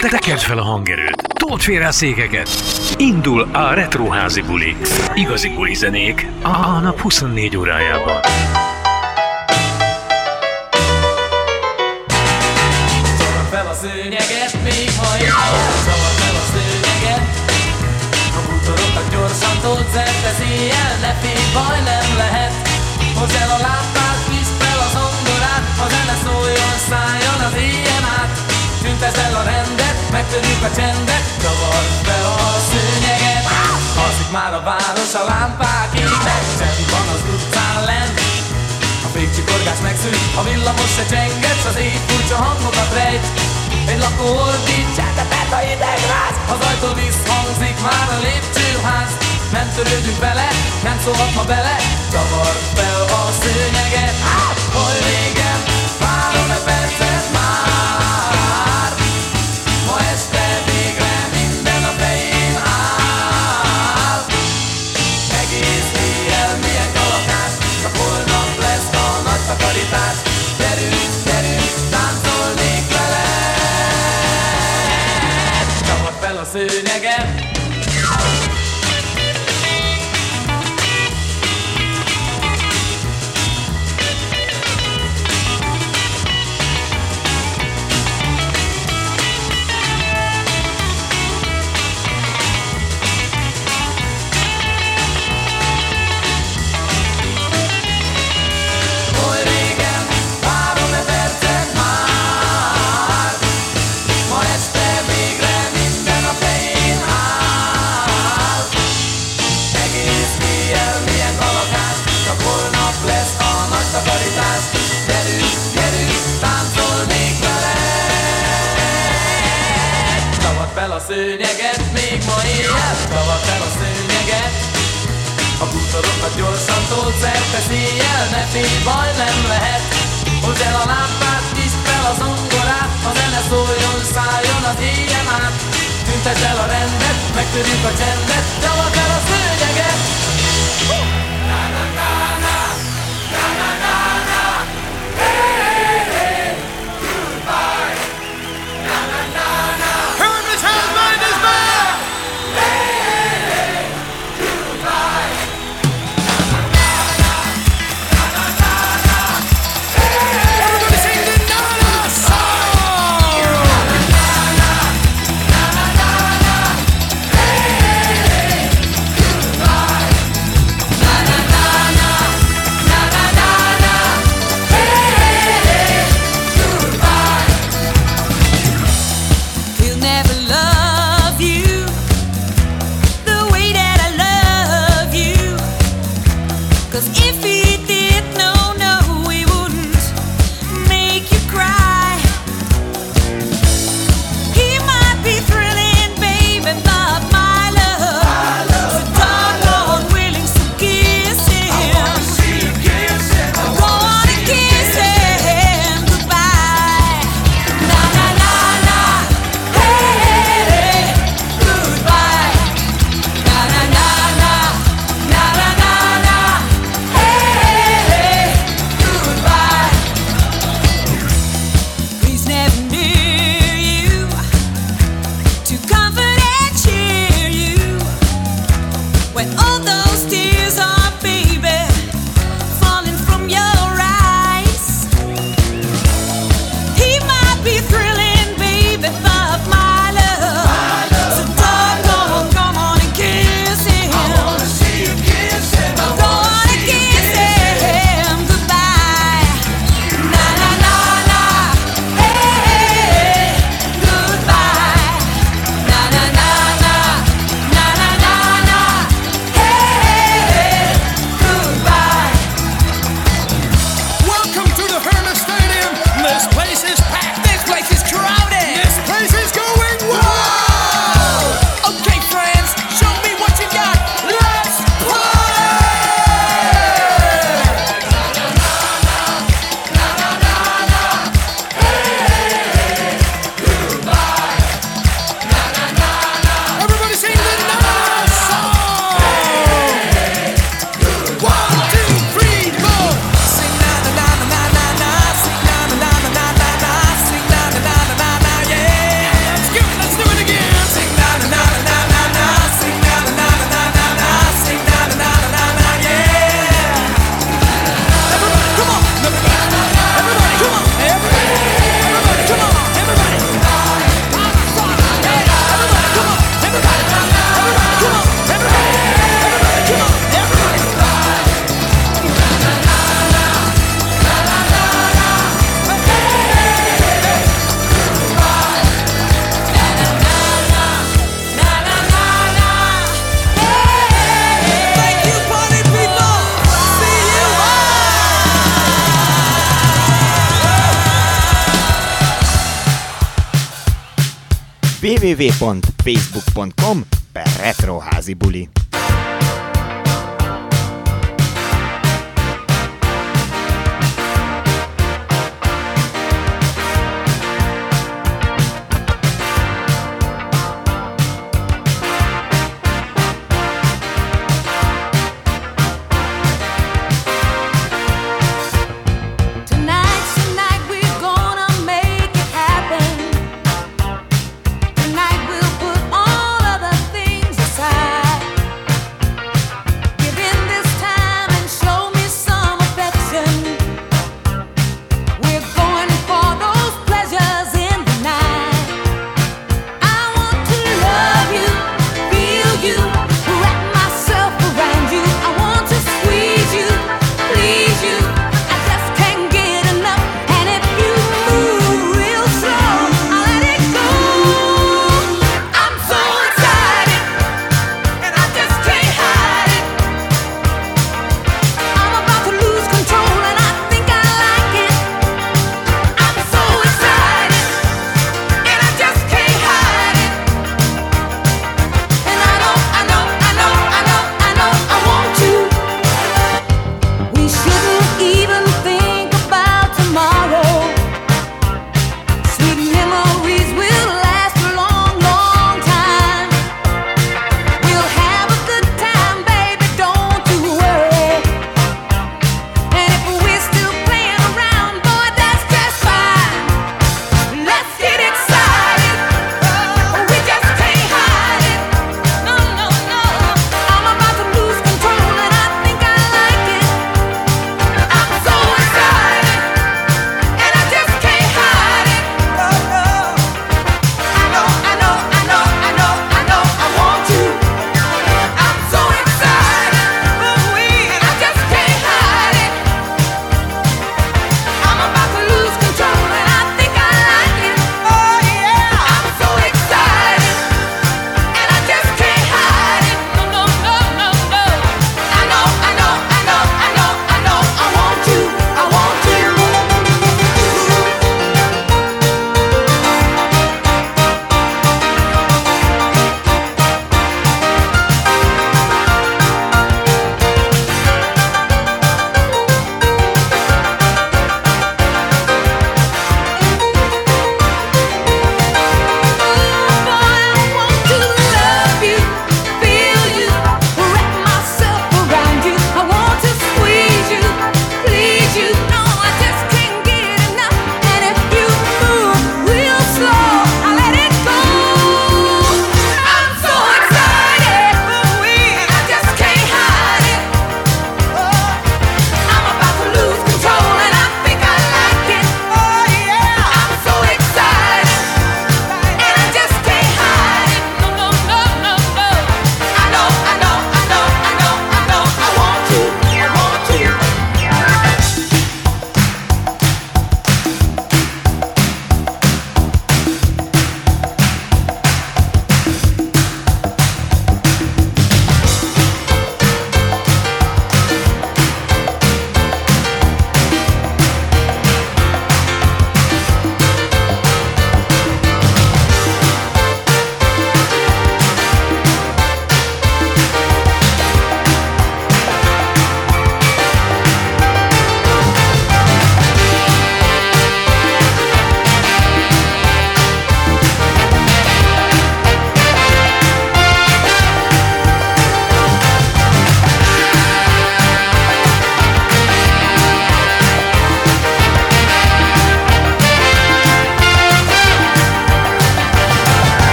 Tekerd fel a hangerőt, told félre a székeket. Indul a Retroházi buli. Igazi buli zenék a nap 24 órájában. fel a szőnyeget, még ha én Szabad fel a szőnyeget A bútorokat gyorsan tolt szerte széjjel Ne félj, baj nem lehet Hozz el a lámpát, visz fel az ongorát A zene szóljon, szálljon az éjjel át Tüntesd el megtörjük a csendet Csavard fel a szőnyeget Alszik már a város, a lámpák égnek Csend van az utcán lent a fékcsikorgás megszűnt, a villamos se csenget, az éj furcsa hangokat rejt. Egy lakó ordít, csendetet a hideg ráz, az ajtó visszhangzik már a lépcsőház. Nem törődünk vele, nem szólhat ma bele, csavart fel a szőnyeget. Hol régen, várom-e percet már? Csapad szőnyeget, még ma éjjel. Tavad fel a szőnyeget a bútorokat gyorsan tolt szerte széjjel Ne félj, baj nem lehet. Hozd el a lámpát, nyisd fel az ongorát A zene szóljon, szálljon az éjjel át. Tüntesd el a rendet, megtörjük a csendet Csavad el a szőnyeget www.facebook.com per retroházibuli.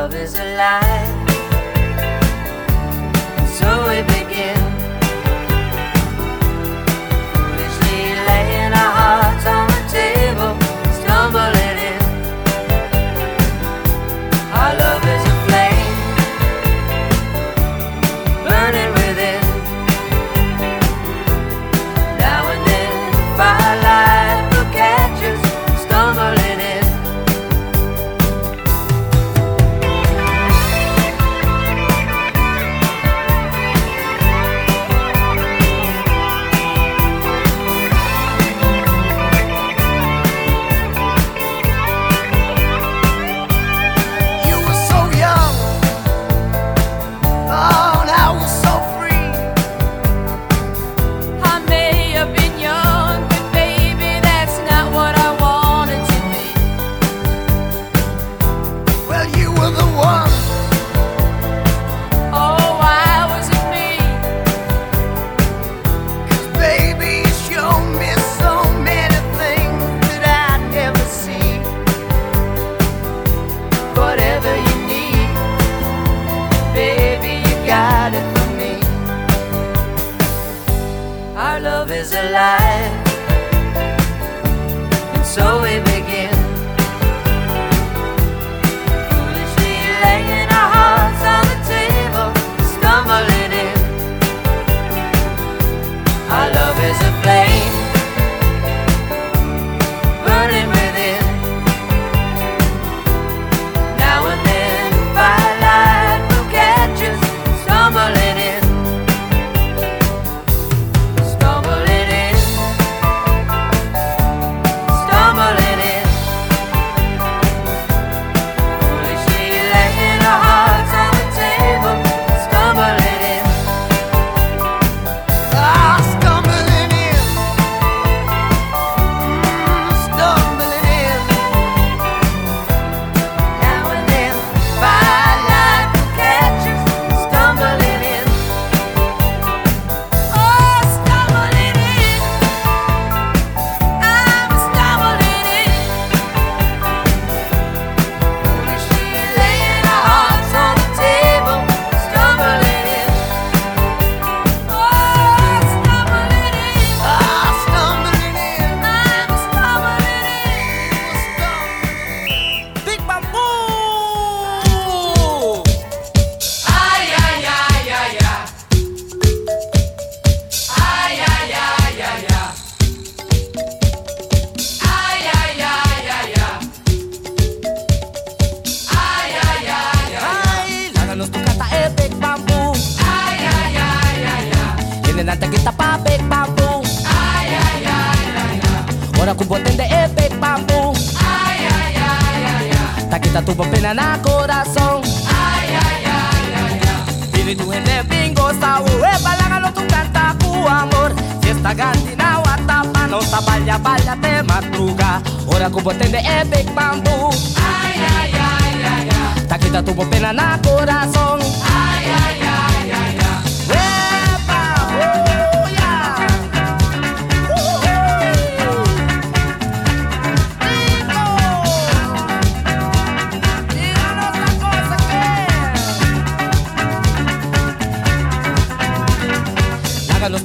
love is a lie.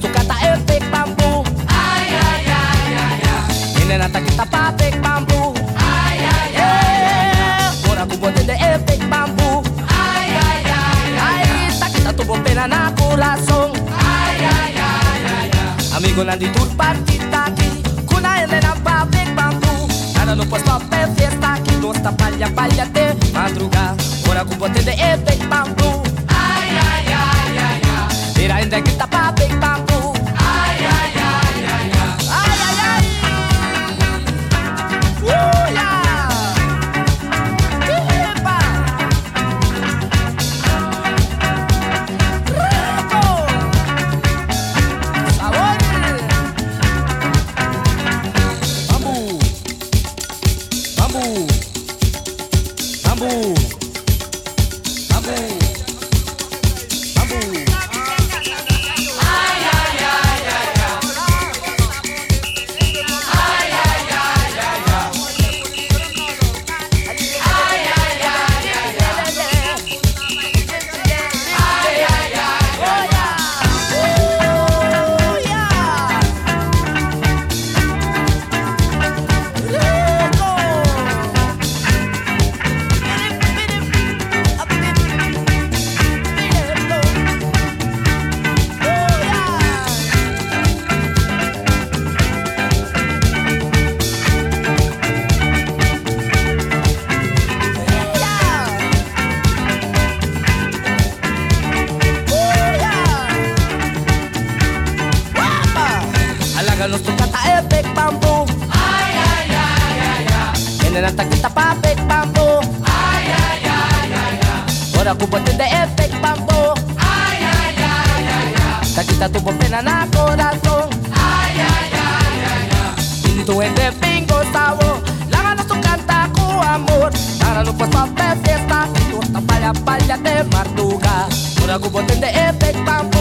tocata el big bamboo. Ay, ay, ay, ay, ay. Nata. Ay, ay, ay, ay. Bora el. Ay, ay, ay, ay. Ay, pena na. Ay, ay, ay, ay, ay. Amigo nandi tur partita. Kuna ele na pa bamboo. Nada no posto. No está palha, palha de madruga. Bora el. Ay, ay, ay, ay, ay. Ainda que tá Quita tu pena na corazón. Ay, ay, ay, ay, ay. Y tu gente pingo sabor. La tu canta con amor. Para no pues pa' fiesta. Y tu palla, palla de marduga. Por algo potente efecto.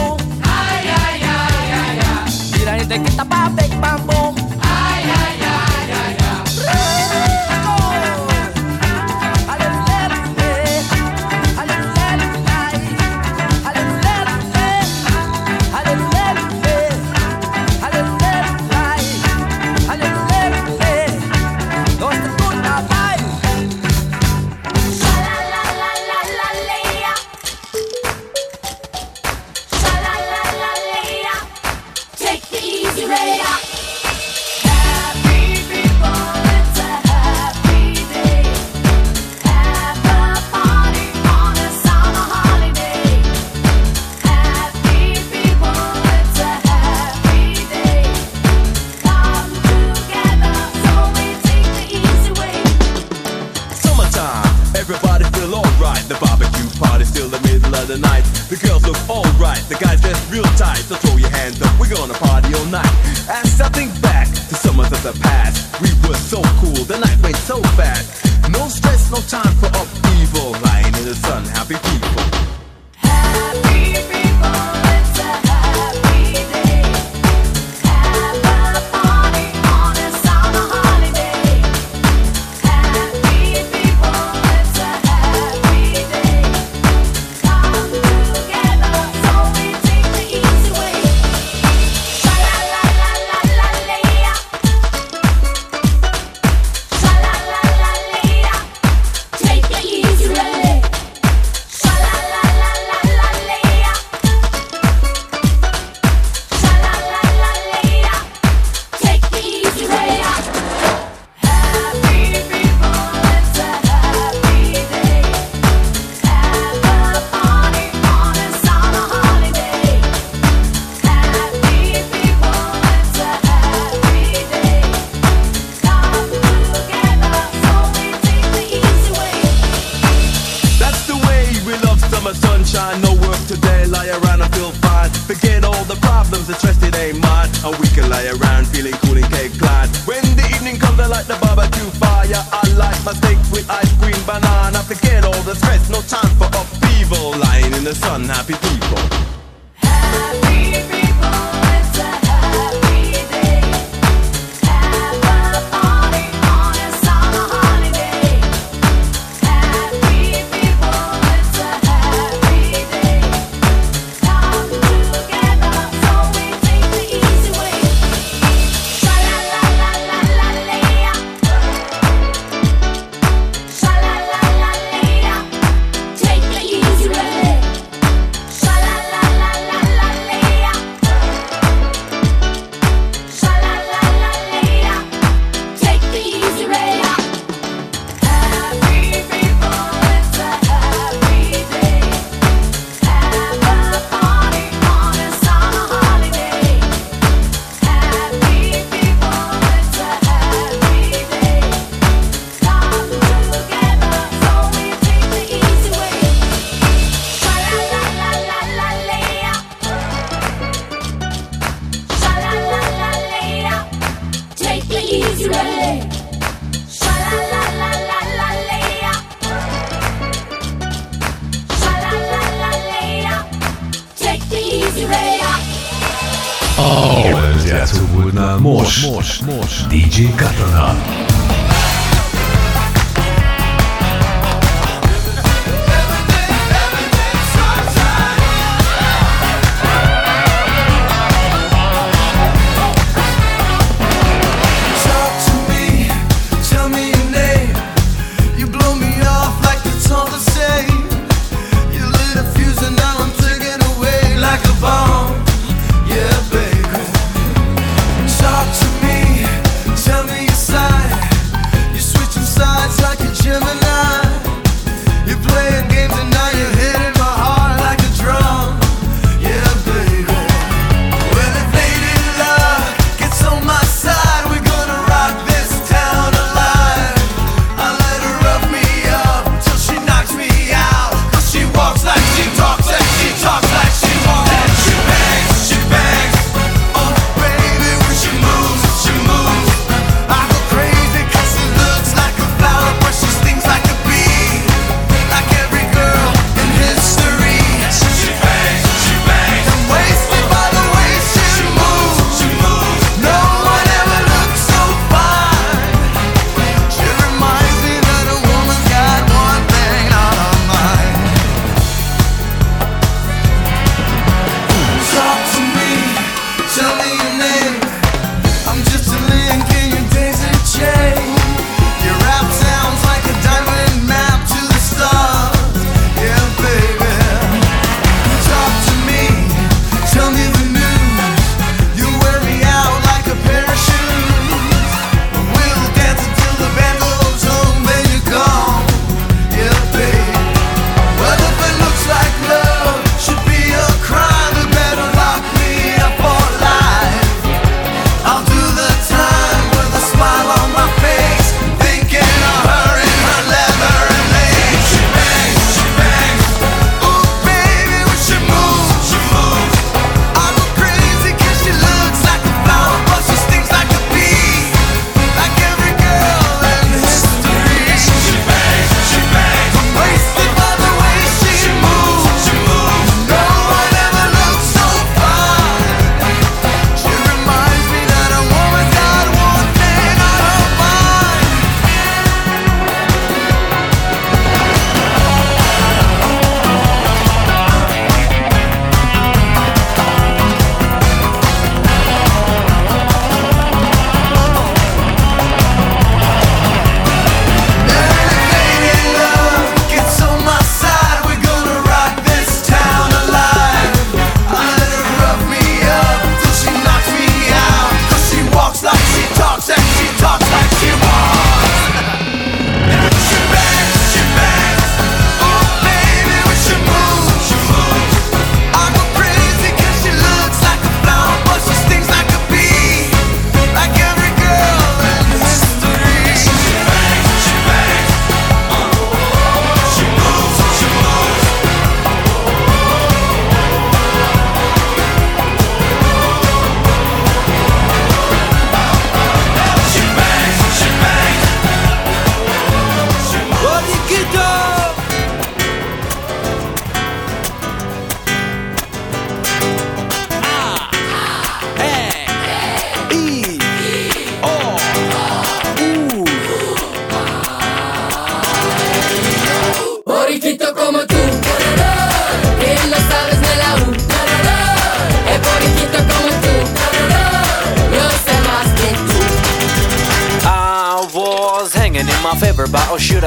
Oh, oh, viață bună, moș, moș, moș, DJ Catana.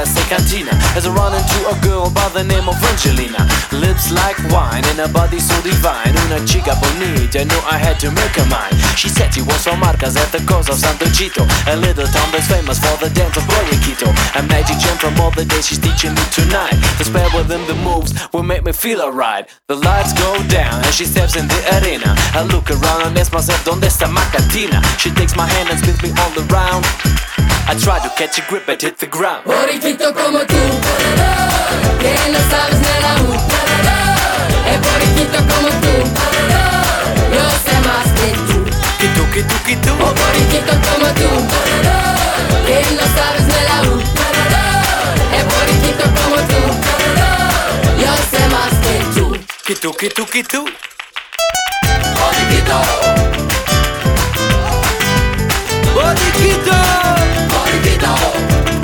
Odessa cantina as I run into a girl by the name of Angelina. Lips like wine and a body so divine. Una chica bonita, I knew I had to make her mine. She said she was from Marcas at the coast of Santo Chito, a little town that's famous for the dance of Guayaquito. A magic gem from all the days she's teaching me tonight. The spell within the moves will make me feel alright. The lights go down and she steps in the arena. I look around and ask myself, ¿Dónde está Macatina? She takes my hand and spins me all around. I tried to catch a grip but hit the ground. Como tú, Que no sabes nada como tú, Yo sé más que tú. Que tú, que tú, que tú como tú, Que no sabes nada como tú, Yo sé más que tú. Que tú, que tú, que tú Orikito, Orikito.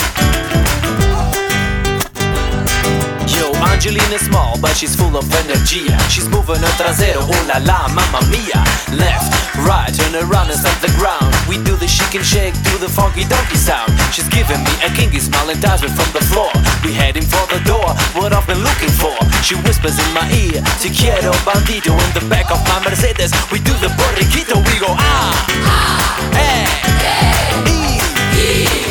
Angelina's small, but she's full of energy. She's moving her trasero, ooh la la, mamma mia. Left, right, turn around and stamp the ground. We do the shake shake to the funky donkey sound. She's giving me a kinky smile and dives me from the floor. We heading for the door, what I've been looking for. She whispers in my ear, Si quiero bandido. In the back of my Mercedes, we do the burriquito, we go ah, ah, eh, eh, e, e.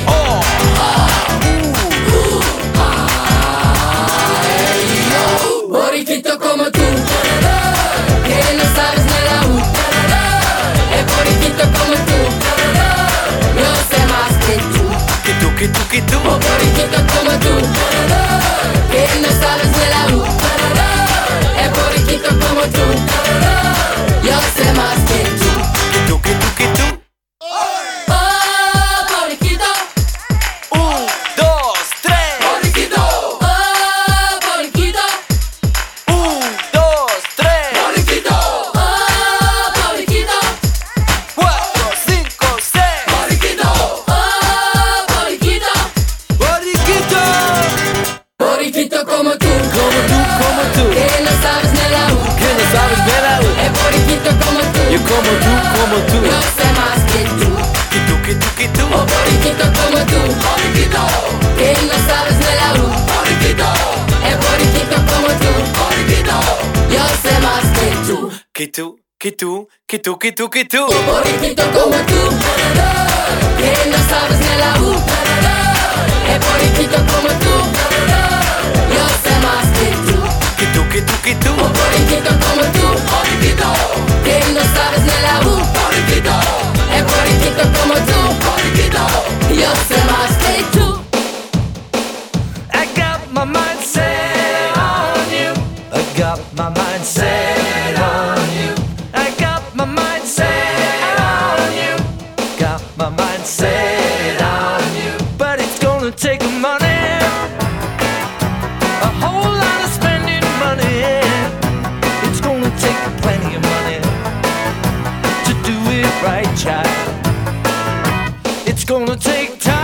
It's gonna take time,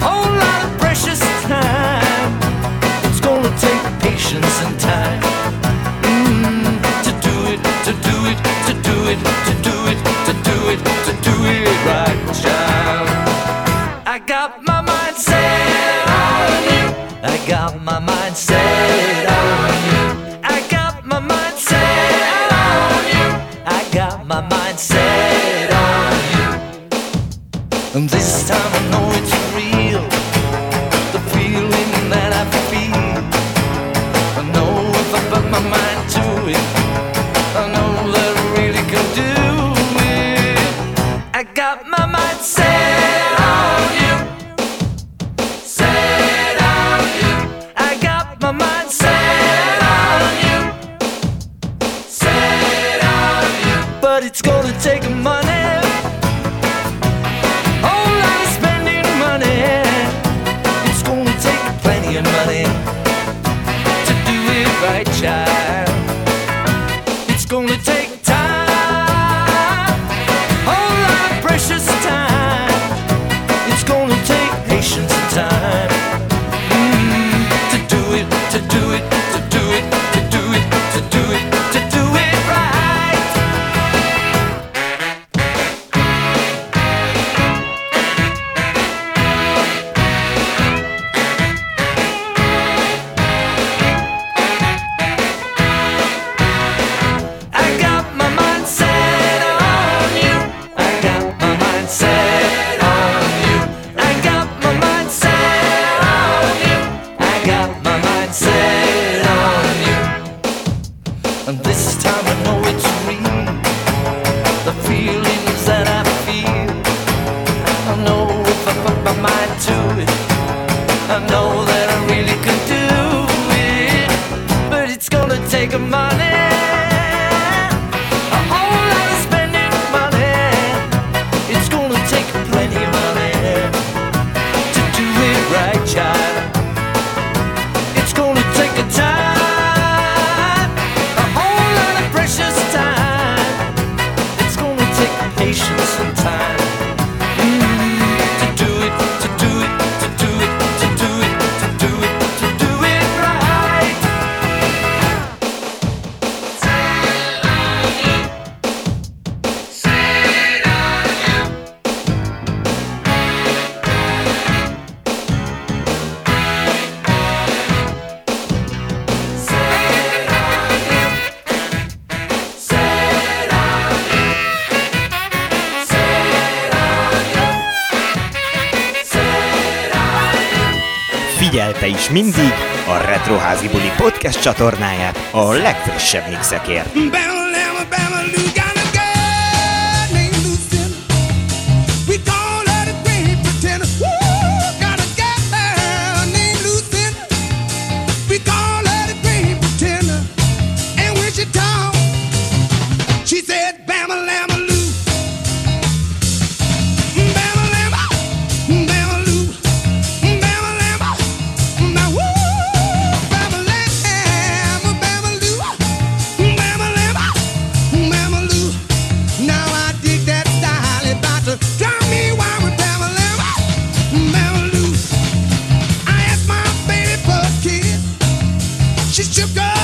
a whole lot of precious time. It's gonna take patience and time mm, to do it, to do it, to do it, to do it, to do it, to do it right, child. I got my mind set on you. I got my mind set. And this time I know it's real. The feeling that I feel. I know if I put my mind to it, I know that I really can do it. I got my mind set on you. Set on you. I got my mind set on you. Set on you. But it's gonna take a mindig a Retroházi Buli Podcast csatornáját a legfrissebb mixekért. Bell- relationship, girl.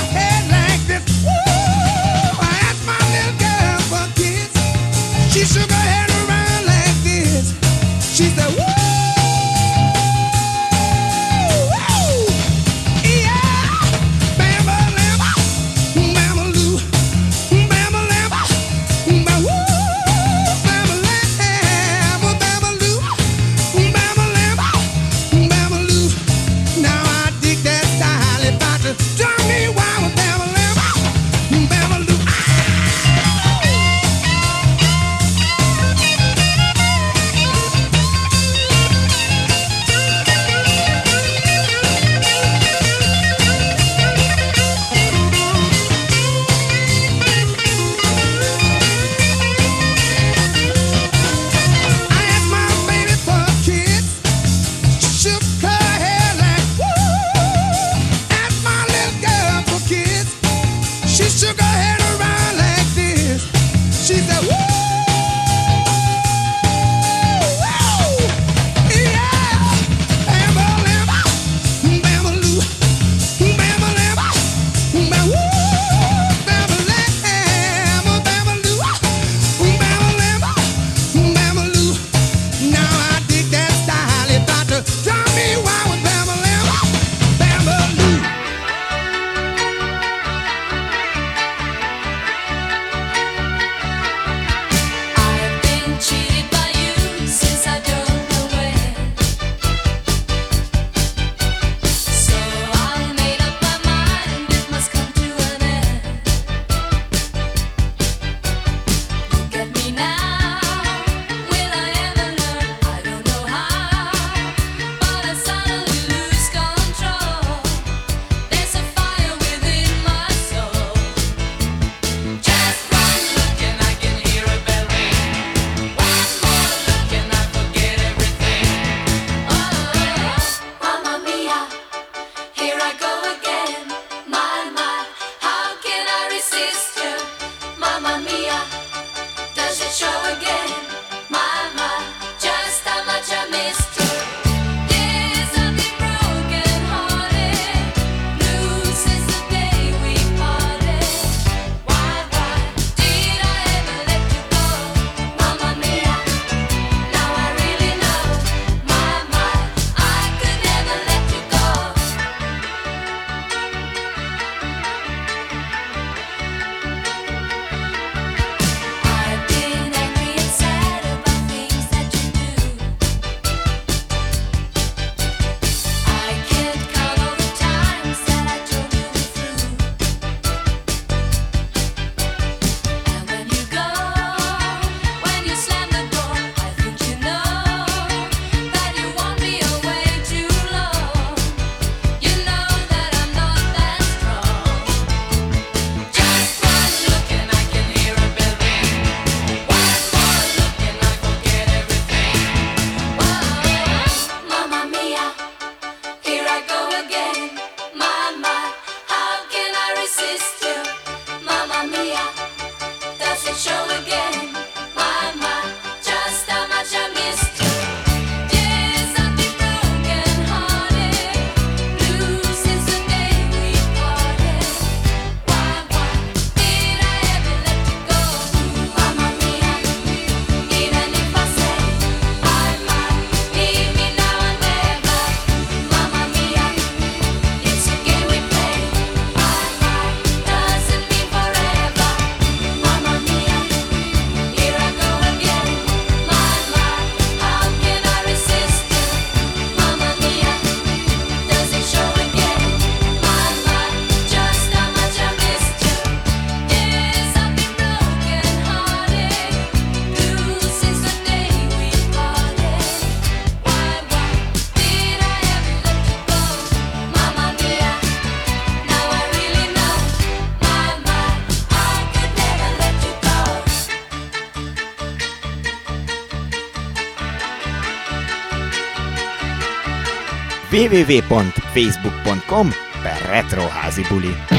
www.facebook.com per retroházibuli.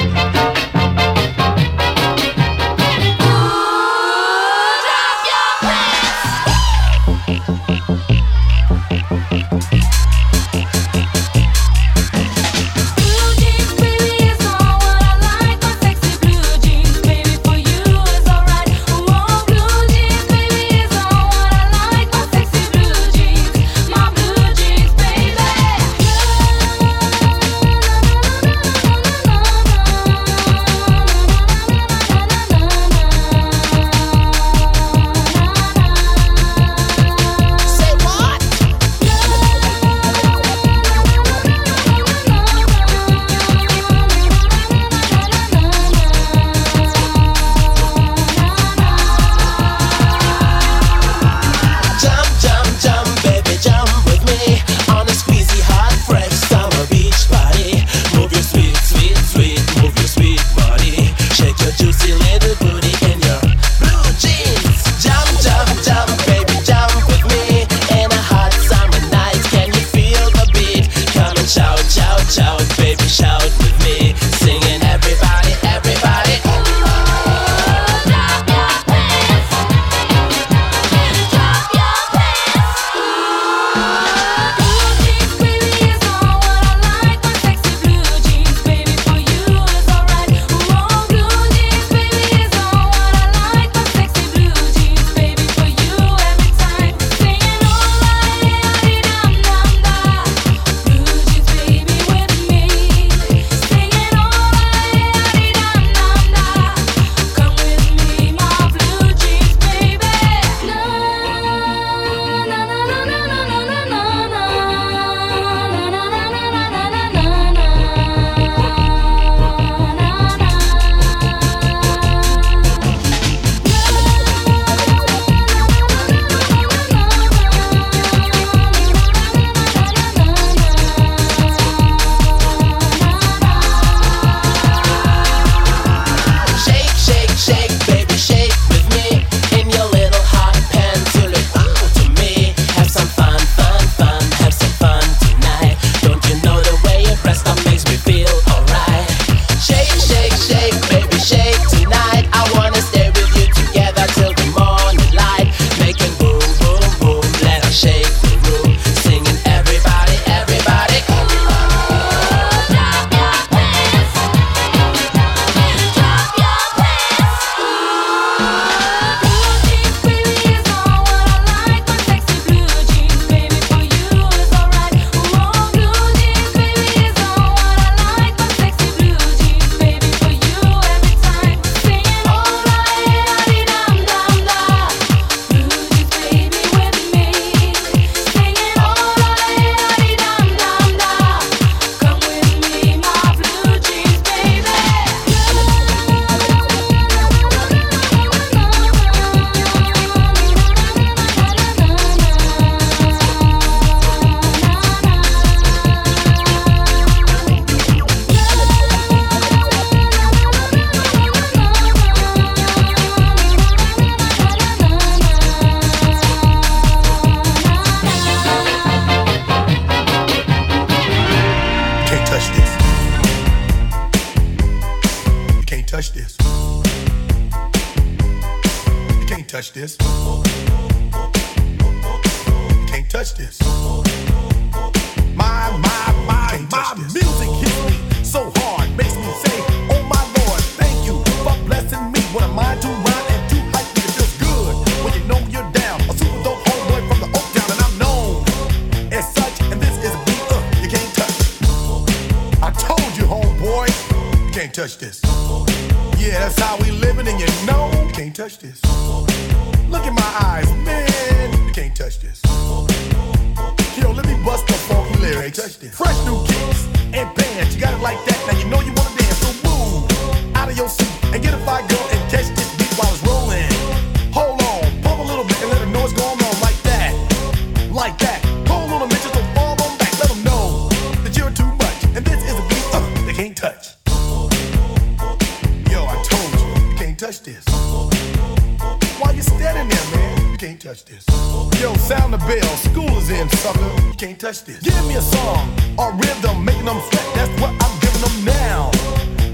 Give me a song or rhythm, making them sweat. That's what I'm giving them now.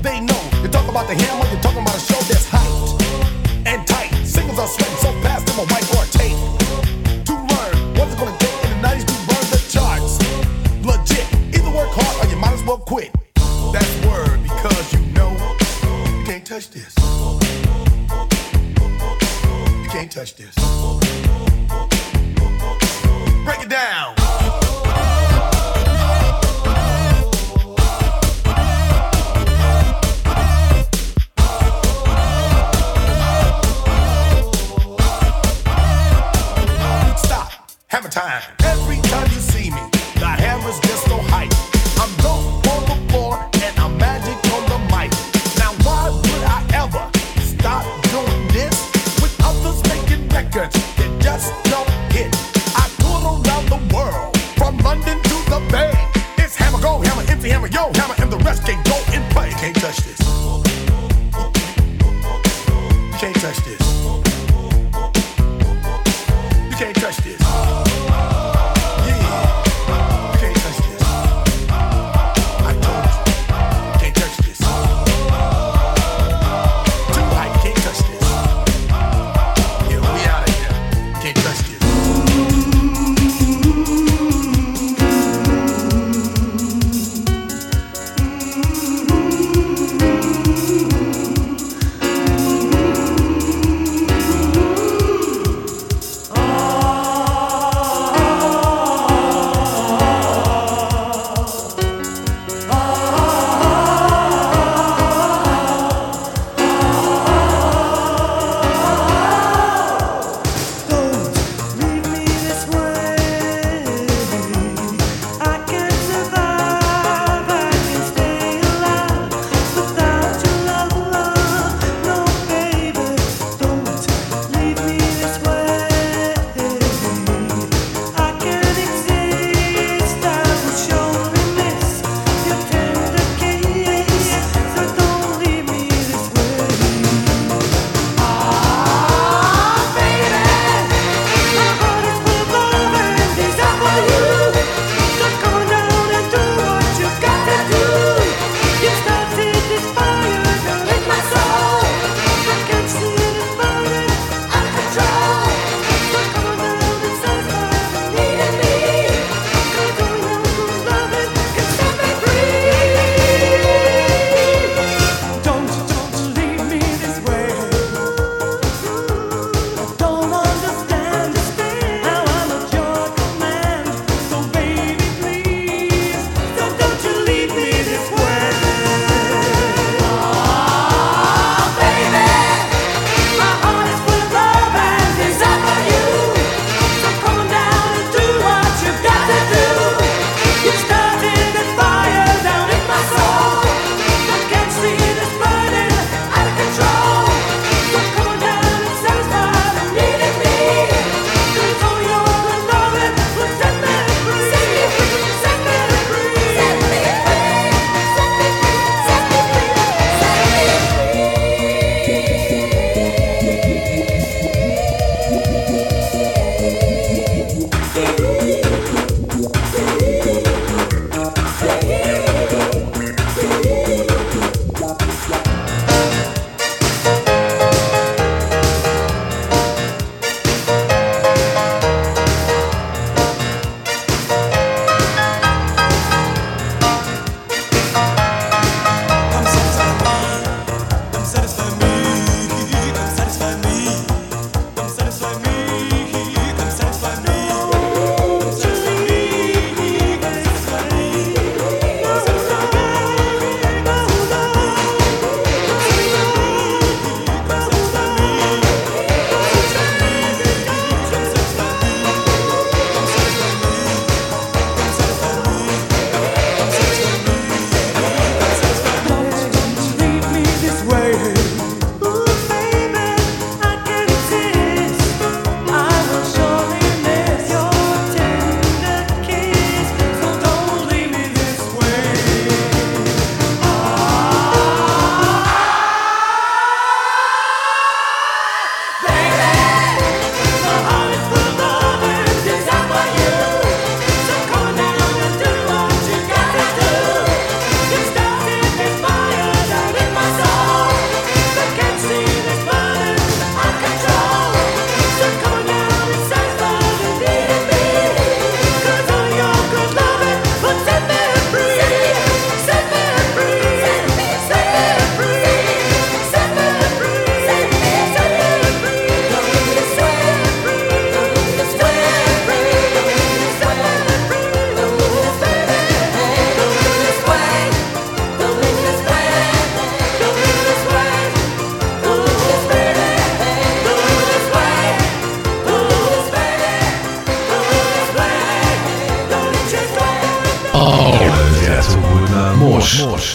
They know. you're talking about the hammer, you're talking about a show that's hot and tight. Singles are sweating so fast, them a white or a tape. To learn what's it gonna take in the 90s to burn the charts. Legit. Either work hard or you might as well quit. That's word because you know you can't touch this. You can't touch this. Break it down.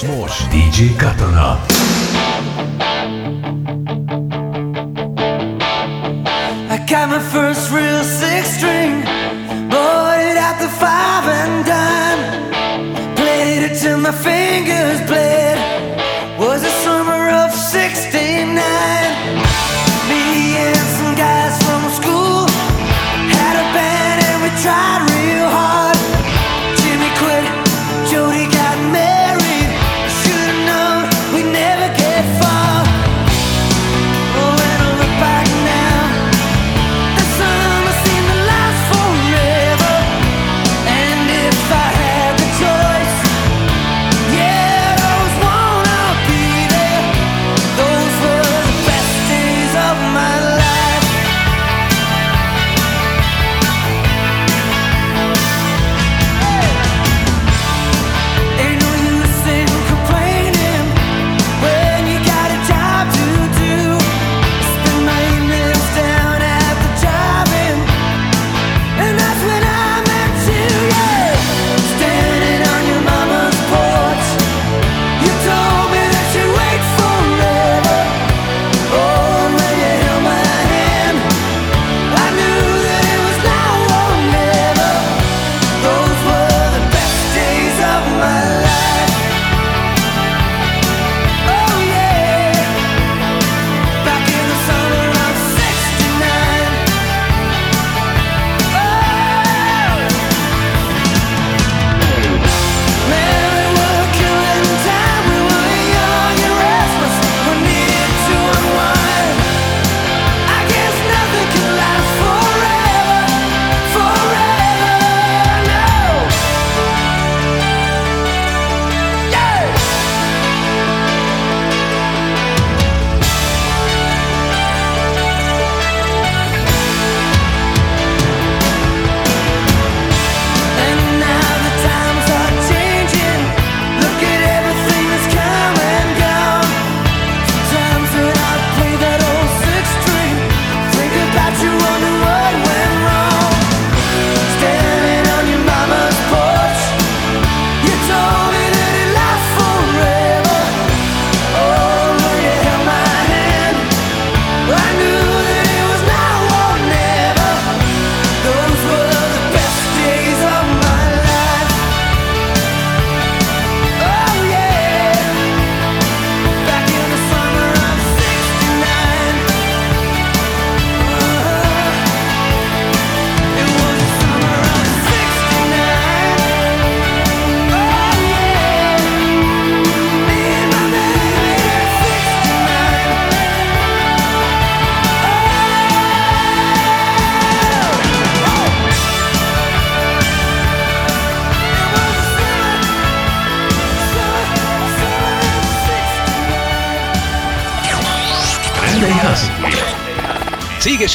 Mosh DJ Catana. I got my first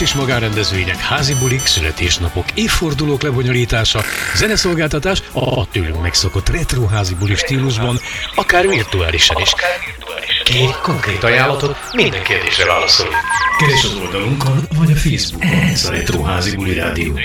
közös és magánrendezvények, házi bulik, születésnapok, évfordulók lebonyolítása, zeneszolgáltatás a tőlünk megszokott retro házi buli stílusban, akár virtuálisan is. Kérj konkrét ajánlatot, minden kérdésre válaszolunk. Keres az oldalunkon, vagy a Facebookon, ez a Retro Házi Buli Rádió.